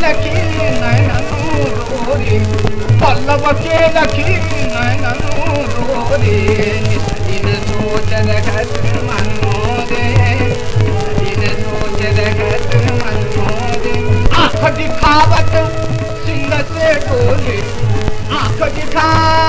नैननु रोरे पल्लव के लखी नैननु रोरे निस दिन सोच रखत मनोरे दिन सोच रखत मनोरे आँख दिखावत सिंह से बोले आँख दिखावत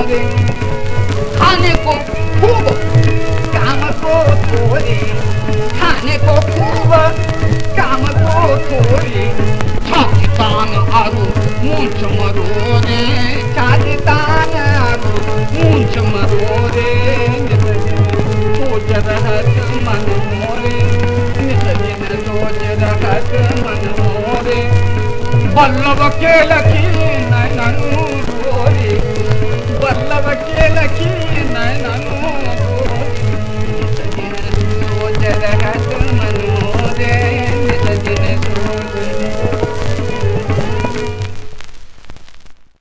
मोरे खाने को खूब काम को थोड़ी। खाने को खूब काम को थोड़ी। छाती तान आरु मूंछ मरोरे छाती तान आरु मूंछ मरोरे सोच रहत मन मोरे। नित दिन सोच रहत मन मोरे। बल्लभ के लखी नैननु